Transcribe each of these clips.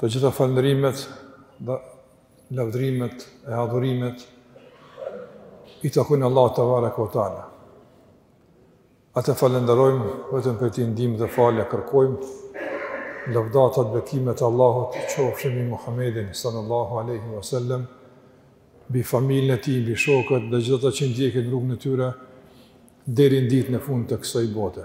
Të gjitha falënderimet dhe lavdërimet e adhurimet i takojnë Allahut te bareke ve teala. Atë falënderojmë vetëm prej tij ndihmë dhe falje kërkojmë. Lavdatat dhe bekimet e Allahut qofshin mbi Muhamedin sallallahu alaihi wasallam, mbi familjen e tij, mbi shokët dhe gjithë ata që ndjekin rrugën e tyre deri në ditën e fundit të kësaj bote.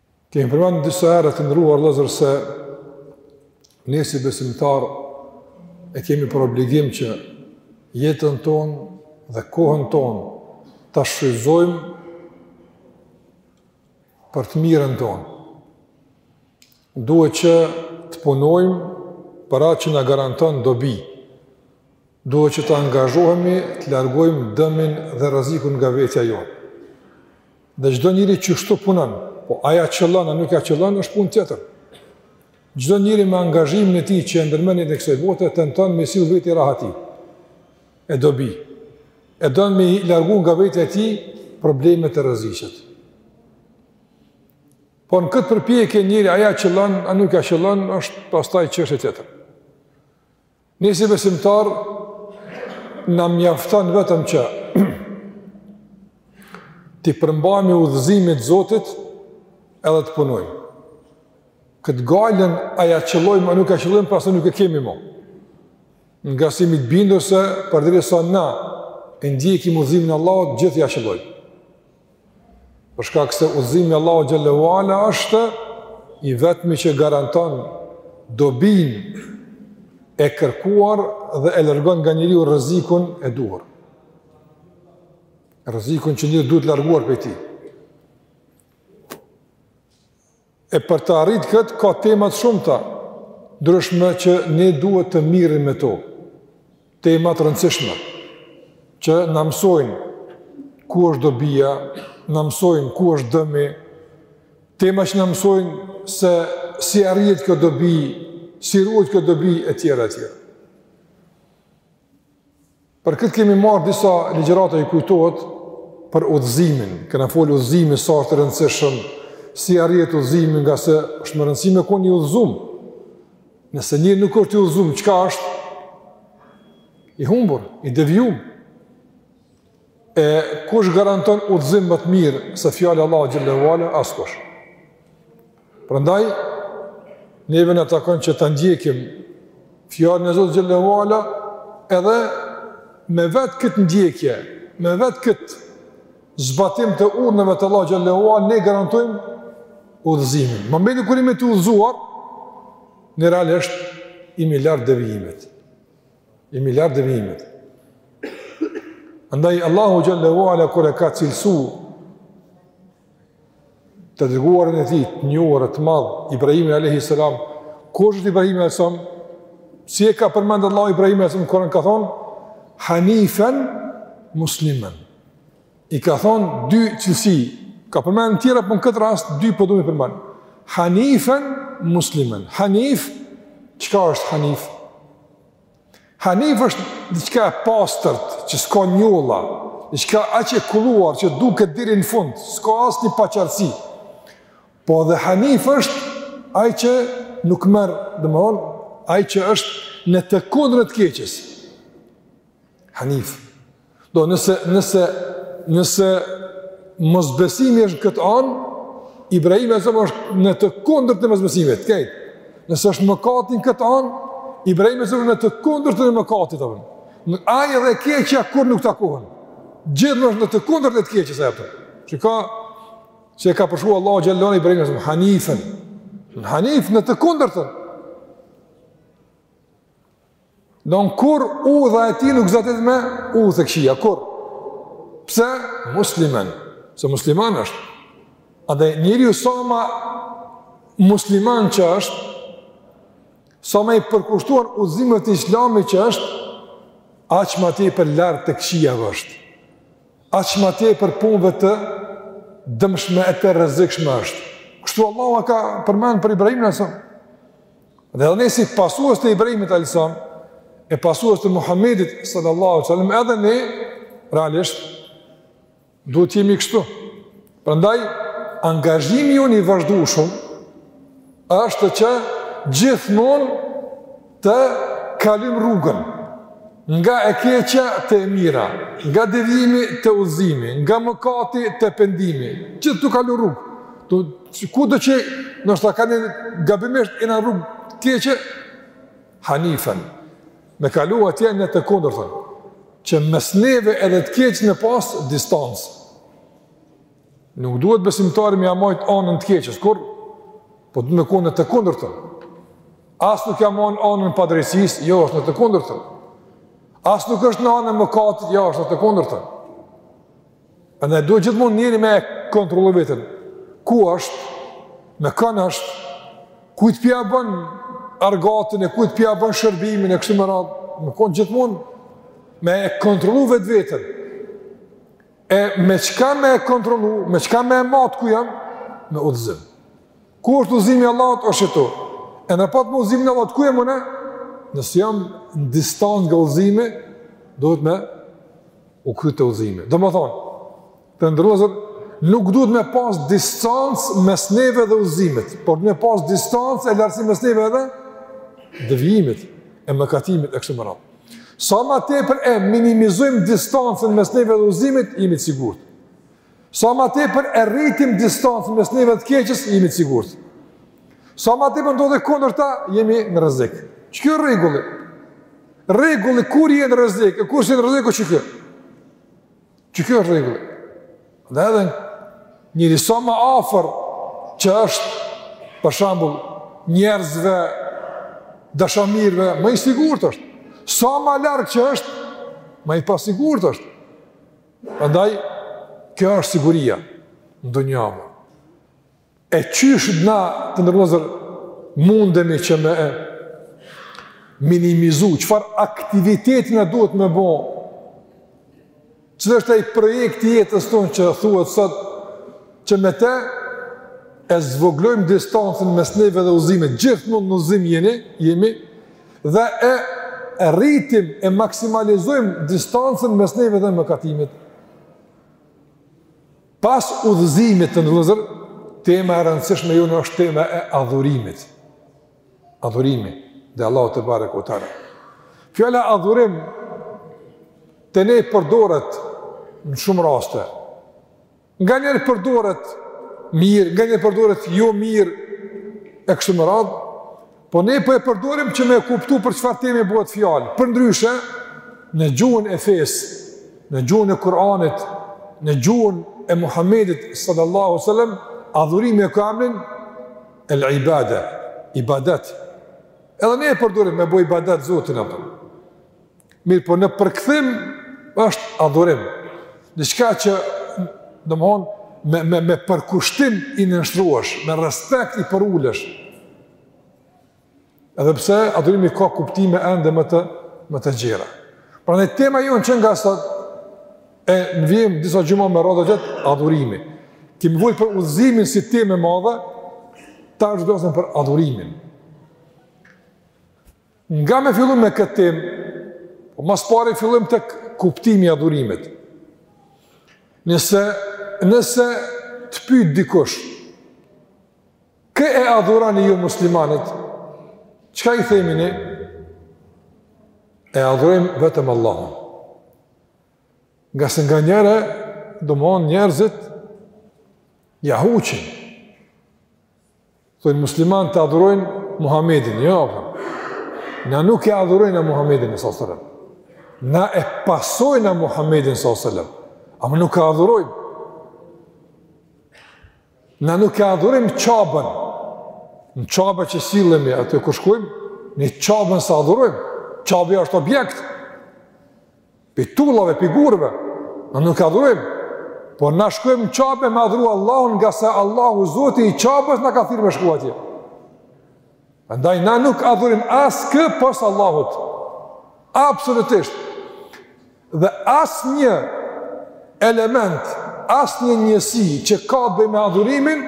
Kemi përmend disa herë të nderuar vëllezër se ne si besimtarë e kemi për obligim që jetën tonë dhe kohën tonë ta shfrytëzojmë për të mirën tonë. Duhet që të punojmë për atë që na garanton dobi. Duhet që të angazhohemi të largojmë dëmin dhe rrezikun nga vetja jonë. Dhe çdo njeri qështu punon, po a ja qëllon, a nuk ja qëllon, është punë tjetër. Çdo njeri me angazhimin e tij që e ndërmerr në jetë të kësoj bote, tenton me i siguru vetit rahati, e dobi, e don me i largu nga vetja e tij problemet e rreziqet. Po në këtë përpjekje njeri a ja qëllon, a nuk ja qëllon, është pastaj çështje tjetër. Ne si besimtarë na mjafton vetëm që t'i përmbahemi udhëzimit të Zotit edhe të punojmë. Këtë gajlen a ja qëllojmë, a nuk ja qëllojmë, pastaj nuk e kemi mo. Ngase jemi të bindur se, përderisa na e ndjekim udhëzimin e Allahut, gjithë ja qëllojmë. Për shkak se udhëzimi i Allahut xhel-le ue ala është i vetmi që garanton dobinë e kërkuar dhe e largon nga njeriu rrezikun e duhur. Rrezikun që njeriu duhet larguar prej tij. E për të arrit këtë ka tema të shumta, të ndryshme që ne duhet të mirrim me to. Tema të rëndësishme që na mësojnë ku është dobia, na mësojnë ku është dëmi, tema që na mësojnë se si arrihet kjo dobi, si ruhet kjo dobi etj etj. Për këtë kemi marrë disa ligjërata ju kujtohet për udhëzimin. Kena fol udhëzimi sa është i rëndësishëm, si arrihet udhëzimi ngase është me rëndësi me kon i udhëzum. Nëse njeri nuk është i udhëzum, çka është? I humbur, i devijum. E kush garanton udhëzim më të mirë se fjala e Allahut xhallahu ala? Askush. Prandaj neve na takon që ta ndjekim fjalën e Zotit xhallahu ala edhe me vet këtë ndjekje, me vet këtë zbatim të urdhrave të Allahut xhallahu ala ne garantojmë udhëzimin. Domethënë kur jemi të udhëzuar ne realisht jemi larg devijimit. Jemi larg devijimit. Andaj, Allahu xhallahu ala, kur e ka cilësu të dërguarin e tij, të njohur, të madh, Ibrahimin a.s. Kush është Ibrahimi a.s. Si e ka përmend Allahu Ibrahimin a.s. në Kuran ka thonë, Hanifen muslimen. I ka thonë dy cilësi, ka përmend edhe tjera, por po në këtë rast, dy po du me i përmend. Hanifen, muslimen. Hanif, çka është Hanif? Hanif është diçka e pastërt, që s'ka njolla, diçka aq e kulluar, që duket deri në fund, s'ka asnjë paqartësi. Po edhe Hanif është ai që nuk merr, domethënë, ai që është në të kundërtën e të keqes. Hanif. Domethënë nëse mosbesimi është në këtë anë, Ibrahimi a.s. është në të kundërtën e mosbesimit, krejt. Nëse është mëkati në këtë anë, Ibrahimi a.s. në të kundërtën e mëkatit, të përmë. Ai edhe e keqja kurr nuk takohen. Gjithmonë është në të kundërtën e të keqes e përmë. Që ka, që e ka përshkru Allahu xhallahu ala Ibrahimin a.s., Hanifen. Hanif në të kundërtën. Don kurr udha e tij nuk zatet me udhë të këqija, kurr. Pse muslimen? Se musliman është. Edhe njeriu sa ma musliman që është, sa ma i përkushtuar udhëzimeve të islamit që është, aq ma tepër larg të këqijave është, aq ma tepër punëve të dëmshme e të rrezikshme është. Kështu Allahu ka përmend për Ibrahimin a.s.. Dhe edhe ne si pasues të Ibrahimit alejhi selam, e pasues të Muhamedit sallallahu alejhi ve selem, edhe ne, realisht, duhet të jemi kështu. Prandaj, angazhimi jonë i vazhdueshëm është që gjithmonë të kalojmë rrugën, nga e keqja te e mira, nga devijimi te udhëzimi, nga mëkati te pendimi, gjithë tu kalu rrugë, Kudo që, noshta kanë gabimisht e në rrugë t'keqe, hanifen, me kalu atje në të kundërtën, që mes neve edhe të keqes me pas distancë. Nuk duhet besimtari me ia majt anën të keqes, kurrë, po me kon në të kundërtën. As nuk ia man anën padrejtësisë, jo është në të kundërtën. As nuk është në anën e mëkatit, jo është në të kundërtën. Prandaj duhet gjithmonë njeri me e kontrollu veten. Ku është, me kanë është, kujt p'ja bën argatin e kujt p'ja bën shërbimin e kështu me radhë, me thonë gjithmonë me e kontrollu vetveten. E me çka me e kontrollu, me çka me e matë ku jam, me udhëzim. Ku është udhëzimi i Allahut, është këtu. E në raport me udhëzimin e Allahut, ku jam unë? Nëse jam në distancë nga udhëzimi, duhet me u kthy te udhëzimi. Domethonë, të nderuar vëllezër, nuk duhet me pas distancë mes neve dhe udhëzimit, por me pas distancë e largësi mes neve dhe devijimit, e mëkatimit e kështu me radhë. Sa ma tepër e minimizojmë distancën mes neve dhe udhëzimit, jemi të sigurt. Sa ma tepër e rritim distancën mes neve e të keqes, jemi të sigurt. Sa ma tepër ndodh e kundërta, jemi në rrezik. Qekjo rregulli. Rregulli kur je në rrezik, e kur s'je në rrezik, o qekjo. Qekjo është rregulli. Dhe edhe njeri sa ma afër që është, për shembull, njerëzve, dashamirve, ma i sigurt është. Sa ma larg që është, ma i pasigurt është. Andaj, kjo është siguria në dunja. E qysh na të nderuar vëllezër mundemi që me e minimizu, çfarë aktiviteti na duhet me bo, që është nji projekt i jetës tonë që thuhet sot, që me te e zvoglojmë distancën mes neve dhe udhëzimit, gjithmonë në udhëzim jeni, jemi, Dhe e rritim e maksimalizojmë distancën mes neve dhe mëkatimit. Pas udhëzimit të nderuar vëllezër, tema e rëndësishme jonë është tema e adhurimit. Adhurimi ndaj Allahut tebareke ve teala. Fjala adhurim te ne përdoret në shumë raste. Nganjëherë përdoret mirë, nganjëherë përdoret jo mirë e kështu me radhë. Po ne po e përdorim që me kuptu për çfarë teme bëhet fjalë. Përndryshe, në gjuhën e fesë, në gjuhën e Kur'anit, në gjuhën e Muhammedit sallallahu alaihi wasallam, adhurimi e ka emrin el ibade, ibadet. Edhe ne e përdorim me bo ibadet Zotin apo. Mirëpo në përkthim është adhurim. Diçka që, domethonë, me, me, me përkushtim i nënshtruesh, me respekt i përulesh. Edhe pse adhurimi ka kuptime ende më të, më të gjera. Prandaj tema jonë që nga sot, e në vijim disa xhuma me radhë, o gjithë adhurimi. Kemi fol për udhëzimin si temë e madhe, tash do zëm për adhurimin. Na me fillu me këtë temë, po ma s'pari fillojmë te kuptimi i adhurimit. Nëse, nëse të pyet dikush, kë e adhuroni ju muslimanët, çka i themi ne? E adhurojmë vetëm Allahun. Ngase nganjëherë, domethonë njerëzit ia huqin. Thojnë muslimanët adhurojnë Muhammedin, jo, jo, na nuk e adhurojmë na Muhammedin, salallahu sel-lem. Na e pasojmë na Muhammedin, salallahu sel-lem. Ama nuk e adhurojmë. Na nuk e adhurojmë Qaben. Në Qabe që sillemi, atje kur shkojmë, ne Qaben s'e adhurojmë. Qabja është objekt. Pi tullave, pi gurve, na nuk e adhurojmë, por na shkojmë n'Qabe me adhuru Allahun ngase Allahu Zoti i Qabes na ka thirrë me shku atje. Andaj, na nuk adhurojmë askë pos Allahut. Absolutisht. Dhe asnjë element, asnjë njësi që ka të bëjë me adhurimin,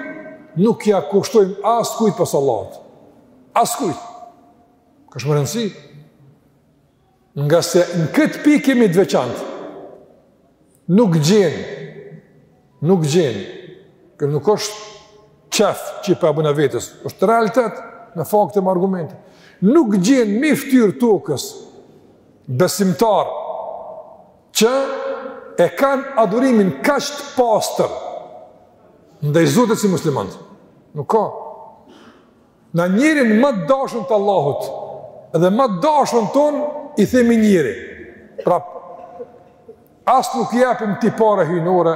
nuk ia kushtojmë askujt pos Allahut. Askujt. Kjo është me rëndësi. Ngase në këtë pikë jemi të veçantë. Nuk gjen. Nuk gjen. Kjo nuk është qef që i po bojna vetes. Është realitet me fakte me argumente. Nuk gjen mbi fytyrë tokës besimtarë që e kanë adhurimin kaq të pastër ndaj Zotit si muslimanët. Nuk ka. Na njerin më të dashën të Allahut dhe më të dashën ton i themi njeri. Pra, as nuk i japim tipare hyjnore,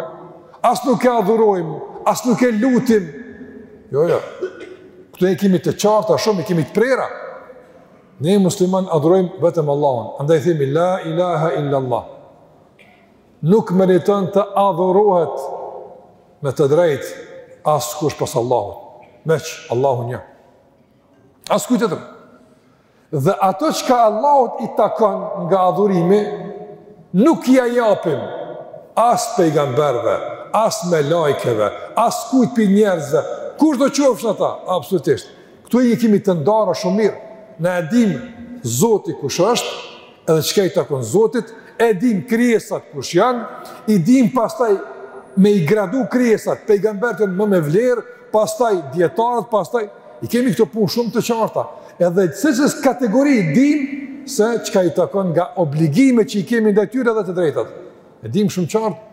as nuk e adhurojmë, as nuk e lutim. Jo, jo, këto i kemi të qarta shumë, i kemi të prera. Ne muslimanët adhurojmë vetëm Allahun, andaj themi la ilaha illa Allah. Nuk meriton të adhurohet me të drejtë askush pos Allahut, veç Allahu një. Askujt tjetër. Dhe ato çka Allahut i takon nga adhurimi, nuk ia japim as pejgamberëve, as melaikeve, askujt pi njerëzve, kushdo qofshin ata, absolutisht. Këto i kimi të ndara shumë mirë, na e dimë Zoti kush është, Edhe çka i takon Zotit, e dim krijesat kush janë, i dim pastaj me i gradu krijesat, pejgamberët janë më me vlerë, pastaj dijetarët, pastaj i kemi këto punë shumë të qarta, edhe secilës kategori dim se çka i takon nga obligimet që i kemi ndaj tyre dhe të drejtat. E dim shumë qartë,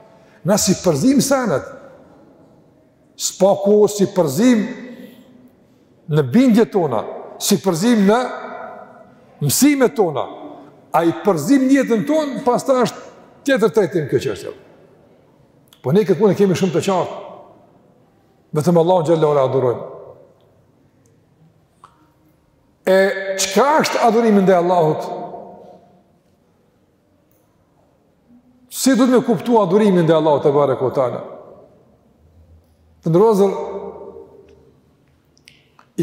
na s'i përzim senet. Së paku s'i përzim në bindjet tona, s'i përzim në mësimet tona, a i përzim në jetën tonë, pastaj është tjetër trajtim kjo çështje. Po ne këtë punë e kemi shumë të qartë, vetëm Allahun xhele ue ala adhurojmë. E çka është adhurimi ndaj Allahut? Si duhet me kuptu adhurimin ndaj Allahut tebareke ue teala? Të nderuar vëllezër,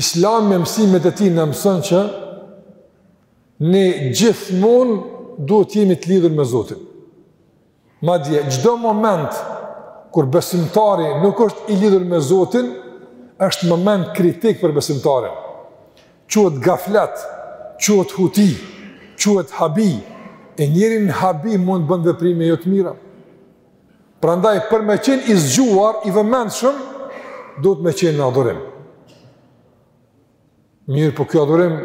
islami me mësimet e tij na mëson që ne gjithmonë duhet të jemi të lidhur me Zotin. Madje, çdo moment kur besimtari nuk është i lidhur me Zotin, është moment kritik për besimtarin. Quhet gaflet, quhet huti, quhet habi, e njeri në habi mund të bën veprime jo të mira. Prandaj, për me qenë i zgjuar, i vëmendshëm, duhet me qenë në adhurim. Mirëpo kjo adhurim,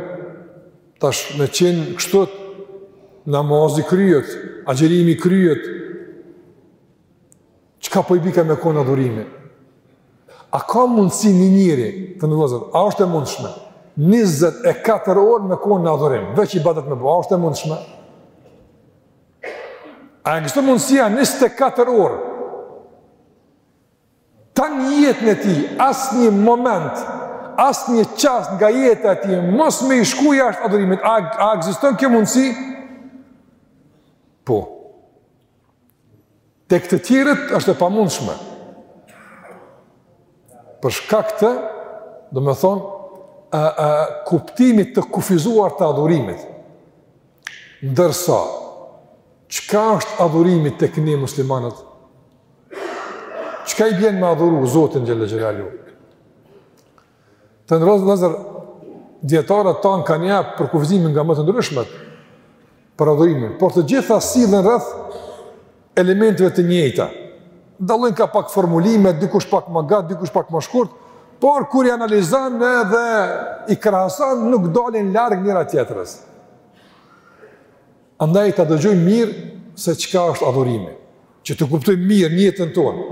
tash me qenë kështu, namazi kryhet, agjërimi kryhet, Çka po i bika me konë adhurimi? A ka mundësi një njeri, të nderuar vëllezër, a është e mundshme? 24 orë me konë në adhurim, veç ibadet me bo, a është e mundshme? A ekziston mundësia 24 orë? Tanë jetën e tij, asnjë moment, asnjë çast nga jeta e tij, mos me i shku jashtë adhurimit, a, a ekziston kjo mundësi? Po. Tek të tjerët është e pamundshme. Për shkak të, domethënë, ë ë kuptimit të kufizuar të adhurimit. Ndërsa çka është adhurimi tek ne muslimanët? Çka i vjen me adhuru Zotin xhele xhelaluhu? Të nderuar vëllezër, dijetarët tanë kanë japë përkufizime nga më të ndryshmet, për adhurimin, por të gjitha sillen rreth elementeve të njëjta. Dallojnë ka pak formulime, dikush pak më gatë, dikush pak më shkurt, por kur i analizon edhe i krahason, nuk dalin larg njëra-tjetrës. Andaj ta dëgjojmë mirë se çka është adhurimi, që ta kuptojmë mirë në jetën tonë.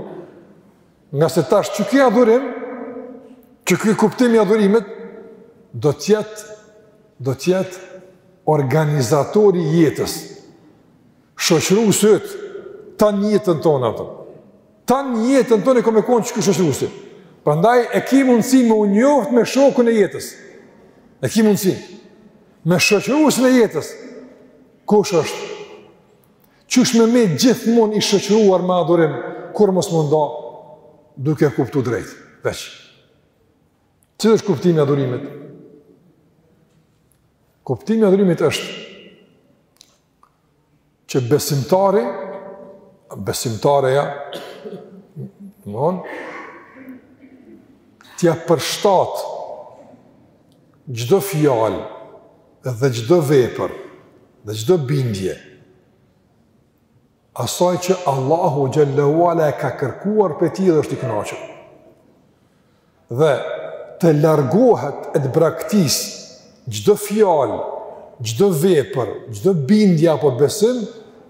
Ngase tash qiky adhurim, qiky kuptim i adhurimit, do t'jetë, do t'jetë organizatori i jetës, shoqëruesit, tanë jetën tonë ata. Tanë jetën tonë, e ka me kon qiky shoqëruesi. Prandaj e ki mundësi me u njoft me shokën e jetës. E ki mundësi. Me shoqëruesin e jetës. Kush është? Qysh me nejt gjithmonë i shoqëruar me adhurim, kurrë mos m'u nda, duke e kuptu drejt, veç. Cili është kuptimi i adhurimit? Kuptimi i adhurimit është që besimtari, besimtarja, non, t'ia përshtat çdo fjalë, dhe çdo vepër dhe çdo bindje asaj që Allahu xhel-le ue ala e ka kërkuar prej tij dhe është i kënaqur. Dhe të largohet e të braktisë çdo fjalë, çdo vepër, çdo bindje apo besim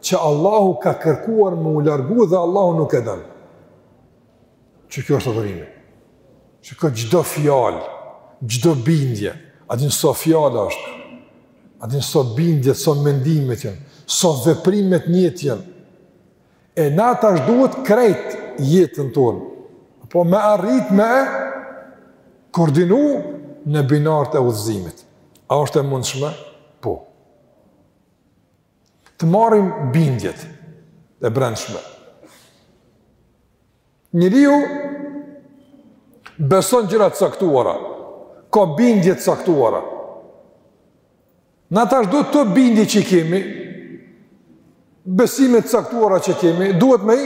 që Allahu ka kërkuar me u largu dhe Allahu nuk e don. qiky është adhurimi. Shiko, çdo fjalë, çdo bindje, a din sa fjalë është, a din sa bindje, sa mendime t'jenë, sa veprime në jetë jenë, e na tash duhet krejt jetën tonë, po me arrit me e koordinu në binarët e udhëzimit. A është e mundshme? Po. Të marrim bindjet e brendshme. Njeriu beson gjëra të caktuara, ka bindje të caktuara. Na tash duhet këto bindje që i kemi, besime të caktuara që kemi, duhet me i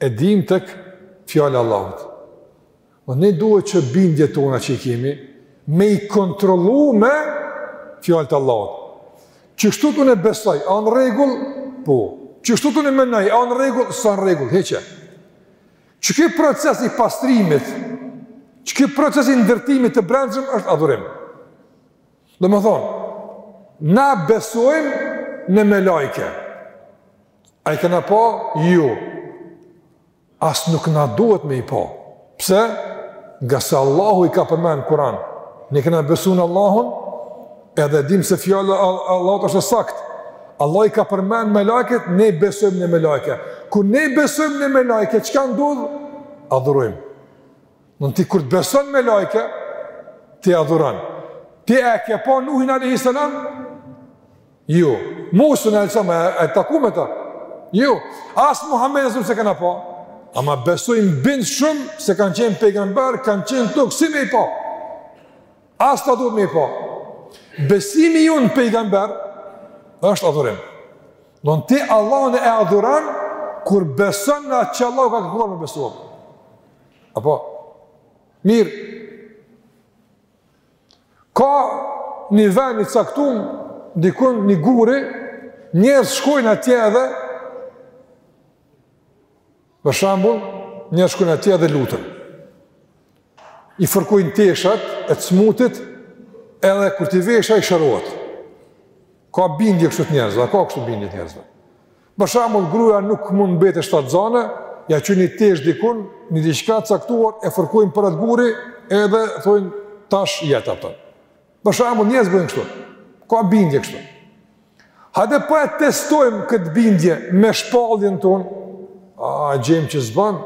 E dimë tek fjala e Allahut. Po ne duhet që bindjet tona që i kemi me i kontrollu me fjalët e Allahut. Qishtu unë e besoj, a ën' rregull? Po. Qishtu unë e menoj, a ën' rregull? S'ën' rregull, heqe. Qiky proces i pastrimit, qiky proces i ndërtimit të brendshëm është adhurim. Domethënë, na besojmë në melaike. A i kena pa? Jo. As nuk na duhet me i pa. Pse? Ngase Allahu i ka përmend në Kuran. Ne kena besu në Allahun, edhe dimë se fjala e Allahut është e saktë. Allahu i ka përmend melaiket, ne besojmë në melaike. Kur ne besojmë në melaike, çka ndodh? Adhurojmë. Në ti kur ti beson melaike, ti adhuron. Ti e ke pa Nuhin a.s. Jo, Musën alejhi selam e taku me ta. Jo, as Muhammedin s'e kena pa. Ama besojmë bindë shumë se kanë qenë pejgamber, kanë qenë tuk, si me i pa. As s'ta duhet me i pa. Besimi jonë në pejgamber, është adhurim. Do në ti Allahun e adhuron, kur beson në atë që Allah ka kërku me besu. Apo, mirë, Ka një vend i caktum, dikun një gur, njerëz shkojnë atje edhe, për shembull, njerëz shkojnë atje edhe luten. I fërkojnë teshat e të smutit, edhe kur t'i vesh ai shërohet. Ka bindje kështu të njerëzve, ka kështu bindje të njerëzve. Për shembull, gruaja nuk mund mbetet shtatzane, ja çojnë një tesh dikun, një diçka të caktuar, e fërkojnë për atë guri, edhe thonë tash jetë ato. Për shembull, njerëz bëjnë kështu, ka bindje kështu. Hajde po e testojmë këtë bindje me shpalljen tonë, a gjemë që s'ban,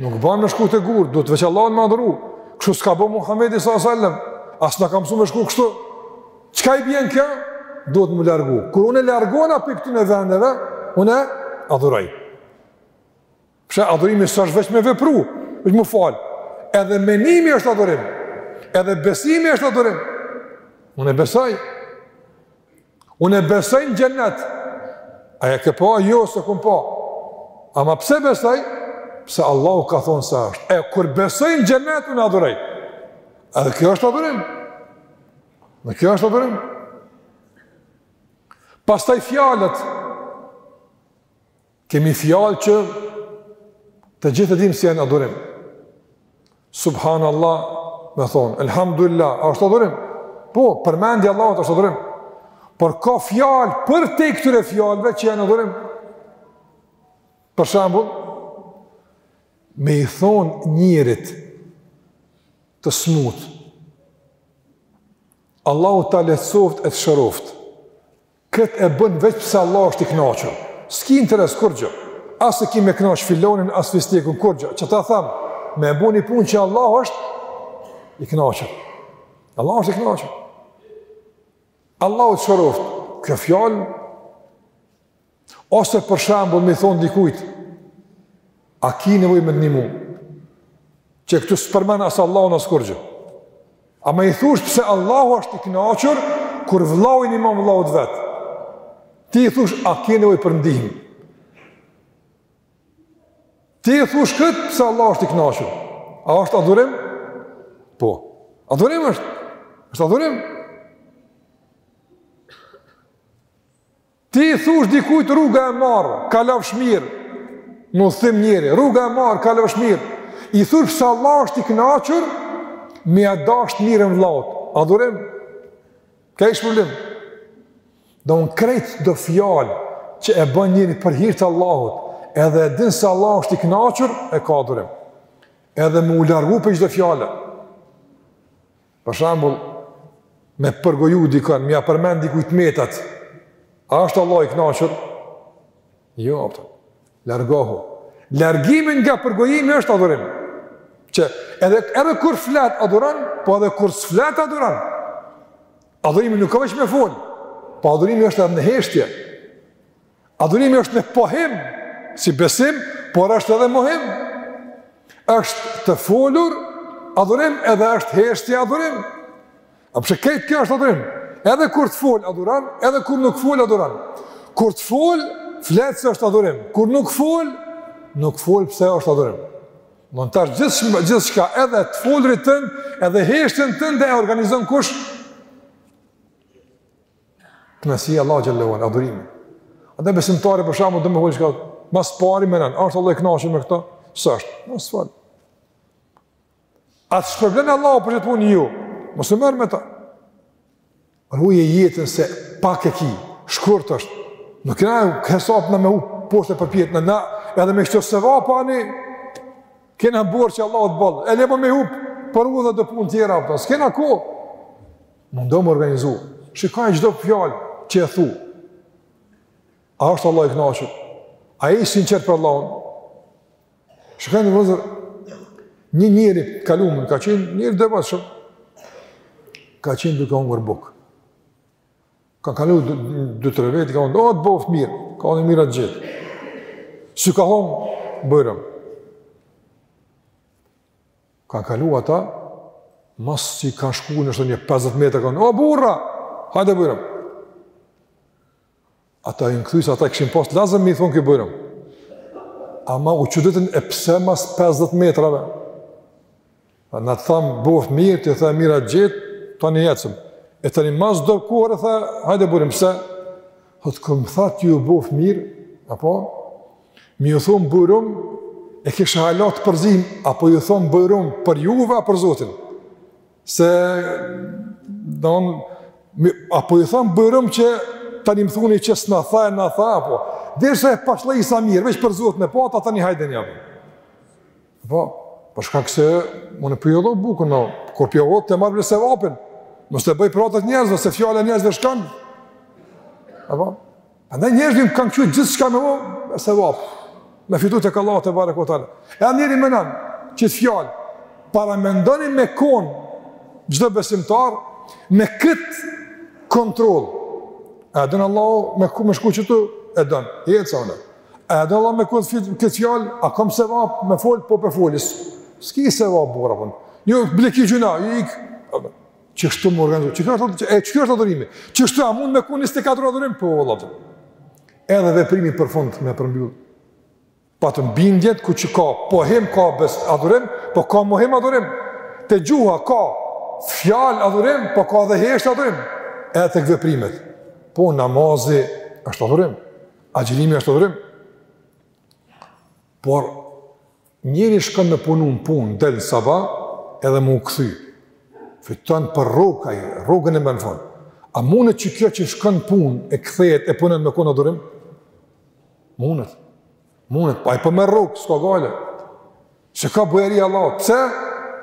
Nuk ban me shku te guri, duhet veç Allahun me adhuru. Kështu s'ka bo Muhammedi s.a.s. As na ka msu me shku kështu. Çka i bjen kjo? Duhet m'u largu. Kur unë largona prej ktyne vendeve, unë e adhuroj. Pse adhurimi s'është veç me vepru, veç m'u fal. Edhe menimi është adhurim. Edhe besimi është adhurim. Unë e besoj. Unë e besoj në xhennet. A e ke pa, jo, s'e kum pa. Ama pse besoj? Pse Allahu ka thonë se është. E kur besoj në xhennet, unë e adhuroj. Edhe kjo është adhurim. Dhe kjo është adhurim. Pastaj fjalët, Kemi fjalë që të gjithë e dimë se janë adhurim. Subhanallah, me thon, elhamdulillah, është adhurim. Po, përmendja e Allahut është adhurim. Por ka fjalë përtej këtyre fjalëve që janë adhurim. Për shembull, me i thon njerit të smut. Allahu ta lehtësoft e të shëroft. Këtë e bën veç pse Allah është i kënaqur. S'ki interes kurgjo. As e ki me e kënaq filanin, as fistekun kurgjo. Që ta tham, me e bu një pun që Allah është i kënaqur. Allah është i kënaqur. Allahu të shëroft. Kjo fjalë, ose për shembull me i thonë dikujt, A ki nevoj me t'nihmu? Që këtu s'përmen as Allahun as kurgjë. A me i thush pse Allahu asht i knaqur, kur vllau i nimon vllaut vet. Ti i thush, a ki nevoj për ndihim? Ti i thush këtë pse Allahu asht i knaqur. A është adhurim? Po. Adhurim është. është adhurim. Ti i thush dikujt rruga e marë, kalofsh mirë, n'udhtim njeri, rruga e marë, kalofsh mirë, i thush pse Allahu është i knaqur, me ia dasht mirën vllaut, adhurim, ke shpërblim, domethënë krejt çdo fjalë, që e bën njeri për hir të Allahut, edhe e din se Allahu është i knaqur, e ka adhurim, edhe me u largu prej çdo fjale, Për shembull, me përgoju dikën, me ja përmend dikujt t'metat, a është Allahu i kënaqur? Jo, atëherë, largohu. Largimi nga përgojimi është adhurim. Qe edhe, edhe kur flet adhuron, po edhe kur s'flet adhuron. Adhurimi nuk ka veç me fol, po adhurimi është edhe në heshtje. Adhurimi është në pohim, si besim, por është edhe mohim. është të folur adhurim edhe është heshtje adhurim. A po sheh krejt kjo është adhurim? Edhe kur ti fol adhuron, edhe kur nuk fol adhuron. Kur ti fol, flet se është adhurim. Kur nuk fol, nuk fol pse është adhurim. Domethënë tash gjithçka, gjithçka edhe të folurit tënd, edhe heshtjen tënde e organizon kush? Kënaqësia e Allahut xhel-le ue ala adhurimi. Atë besimtari për shkakun do më vësh kot. Mas pari më nën, është Allahu i kënaqur me këtë? S'është. Mos fol. A të shpërblen Allahu për qet punë, jo. Mos e merr me ta. Ruje jetën se pak e ki, shkurt është. Nuk kena hesap në me hup poshtë e përpjetë na, edhe me kështë se vapa ani, kena borxh Allahut boll, e le po me hup oru edhe do punë tjera, s'kena kohë. Mundohu me organizu. Shikoje çdo fjalë që e thu. A është Allahu i knaqur? A je i sinqertë për Allahun? Shikoj në vëzër, një njeri t'kalumen, ka qenë njeri i devotshëm, ka qenë duke hongër bukë. Ka kalu dy tre vetë, kanë thonë, o, të boftë mirë, ka thonë e mira t'gjetë. S'u ka thonë, bujrum. Kanë kalu ata, masi që kanë shku nashta një 50 metra, ka thonë, o burra, hajde bujrum. Ata janë kthy, ata e kishin pas lazëm, me i thonë ky bujrum. Ama u çuditën e pse mas 50 metrave. A na të thamë, boftë mirë, ti the e mira t'gjetë, tani ecëm. E tani mas do kohe the, hajde bujrum, pse? Tha kur më thatë ju boftë mirë, apo? Me ju thonë bujrum, e kisha hallall të përzim, apo ju thonë bujrum për juve, a për Zotin. Se, don, mi, apo ju thonë bujrum që ta një më thuni që s'na tha e na tha, apo. Dirëse e pashle i sa mirë, veç për Zotin e po, ta ta një hajde një. Po, për shka këse, më në përjo dhohë bukën, no, kur përjo dhohë të marrë veç sevapin, mos të bëj për hatër të njerëzve, se fjala e njerëzve shkon. Apo, Andaj njerëzit kanë qenë gjithçka me u sevap. Me fitu tek Allahu tebareke ve teala. E njeri më nën që të fjal para mendoni me kon çdo besimtar me kët kontroll. A don Allahu me ku me shku këtu e don. Ec ona. A don Allahu me ku këtë fjalë, a kam sevap me fol po po folis. S'ki sevap burrë. Jo blikë gjuna, ik. Qështu me organizu, që kjo është adhurimi, e që kjo është adhurimi, qështu a mund me kon 24 orë adhurim, po Allah të. Edhe veprimi për fund me përmbyll. Pam te bindjet, ku që ka pohim, ka bes adhurim, po ka mohim adhurim. Te gjuha ka fjalë adhurim, po ka dhe heshtje adhurim. Edhe tek veprimet. Po namazi është adhurim, agjërimi është adhurim. Por Njeri shkon me punu në punë, del në sabah, edhe me u kthy. Fiton për rrogë ai, rrogën e merr në fund. A mundet që kjo që shkon në punë e kthehet e punon me kon adhurim? Mundet. Mundet, po ai po merr rrogë, s'ka gajle. Se ka bujari Allah, pse?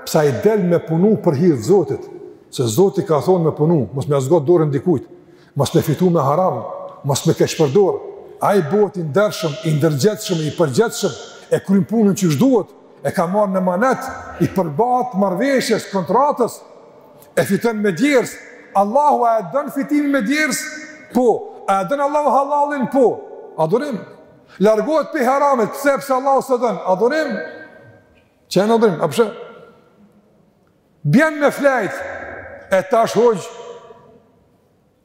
Pse ai del me punu për hir të Zotit, se Zoti ka thonë me punu, mos me ia zgjat dorën dikujt. Mos me fitu me haram, mos me keqpërdor, ai bëhet i ndershëm, i ndërgjegjshëm, i përgjegjshëm, e kryen punën qysh duhet, e ka marrë në emanet, i përmbahet marrëveshjes, kontratës, e fiton me djers, Allahu a e don fitimin me djers? Po, a e don Allahu hallallin? Po, adhurim, largohet prej haramit, pse, pse Allahu s'e don, adhurim, qe një adhurim, a po sheh? Bjen me flejt, e tash hoxhë,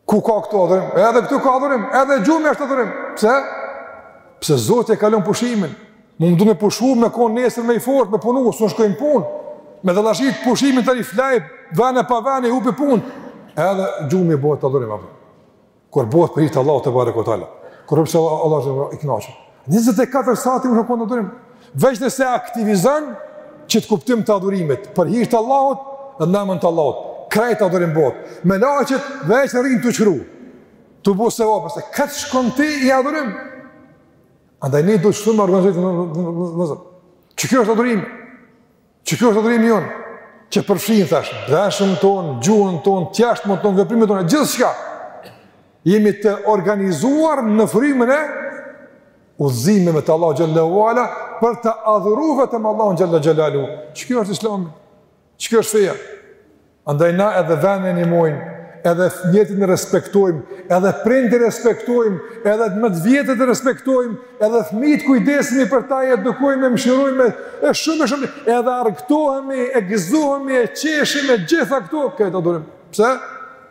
ku ka këtu adhurim, edhe këtu ka adhurim, edhe gjumi është adhurim, pse? Pse Zoti e ka lon pushimin, mu më duhet me pushu, me kon nesër më i fort, me punu, se n'shkoj në punë, me dhe lashit pushimin tani flejt, ven e pa ven, i hupi punët, edhe gjumi bëhet adhurim, apo. Kur bëhet për hir të Allahut tebareke ve teala. Kur rrobë Allah Allah është i kënaqur. 24 sati më shkon në adhurim. Veç nëse aktivizon qet kuptim të adhurimit për hir të Allahut dhe n'emën të Allahut. Krejt adhurim bëhet. Melaqet veç rrin tu shkru. Tu bo sevape se kah shkon ti i adhurim. Andaj ne do të shkojmë organizojmë. Që kjo është adhurim? Qe kjo është adhurimi jonë, që përfshin, thash, brendshmen tonë, gjuhën tonë, t'jashtmen tonë, veprimet tona, gjithçka. Jemi të organizuar në frymën e udhëzimeve të Allahut xhele ue ala për të adhuru vetëm Allahun xhele ue ala. Qe kjo është islami. Qe kjo është feja. Andaj na edhe veten e nimojmë, edhe tjetrin e respektojmë, edhe prindët i respektojmë, edhe më të vjetrit i respektojmë, edhe fëmijët kujdesemi për ta, i edukojmë, i mëshirojmë, e shumë, e shumë, edhe argëtohemi, e gëzohemi, e qeshim, e gjitha këto, janë adhurim. Pse?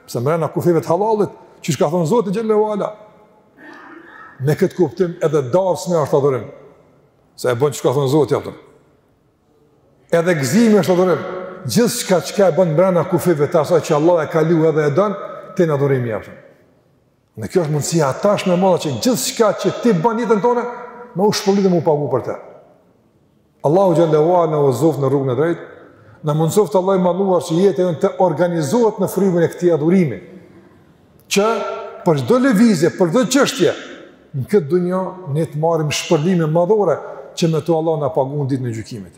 Pse mrena kufive të hallallit, qysh ka thonë Zoti xhele ue ala. Me këtë kuptim edhe dasma është adhurim. Se e bën qysh ka thonë Zoti atë. Edhe gëzimi është adhurim. Gjithçka çka e bën mrena kufive të asaj që Allahu e ka leju edhe e don, ti në adhurim je. A, kjo është mundësia tash më e madhe që gjithçka që ti bën n'jetën tonde, me u shpërbly dhe m'u pagu për te. Allahu xhele ue ala na udhëzoftë në rrugë e drejtë, na mundësoftë Allahu i madhëruar që jeta jonë të organizohet në frymën e këtij adhurimi. që për çdo lëvizje, për çdo çështje në këtë dunja ne të marrim shpërblime madhore që me to Allah na pagun ditën e gjykimit.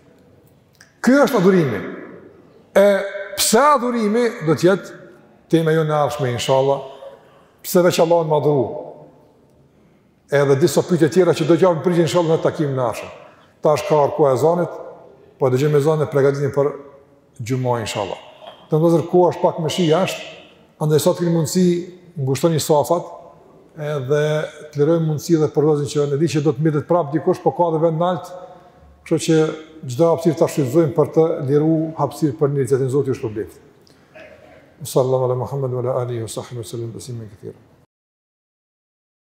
Ky është adhurimi. E pse adhurimi do të jetë tema jonë e ardhshme inshallah. Pse veç Allahun m'adhuru? edhe disa pyetje tjera që do t'u japim përgjigje inshallah në takimin e ardhshëm. Tash ka ardh koha e ezanit, po e dëgjojmë ezanin e përgatitemi për xhuma inshallah. Tëndoznu, ku është pak me shi jashtë, andaj sa t'kemi mundësi ngushtoni safat edhe të lirojmë mundësi edhe për do, edhe pse e di që do të mbetet prapë dikush, po ka dhe vend nalt, kështu që çdo hapësirë ta shfrytëzojmë për të liru hapësirë për një të Zoti është problem. Sallallahu ala Muhammed wa ala alihi wa sahbihi sallam besimin e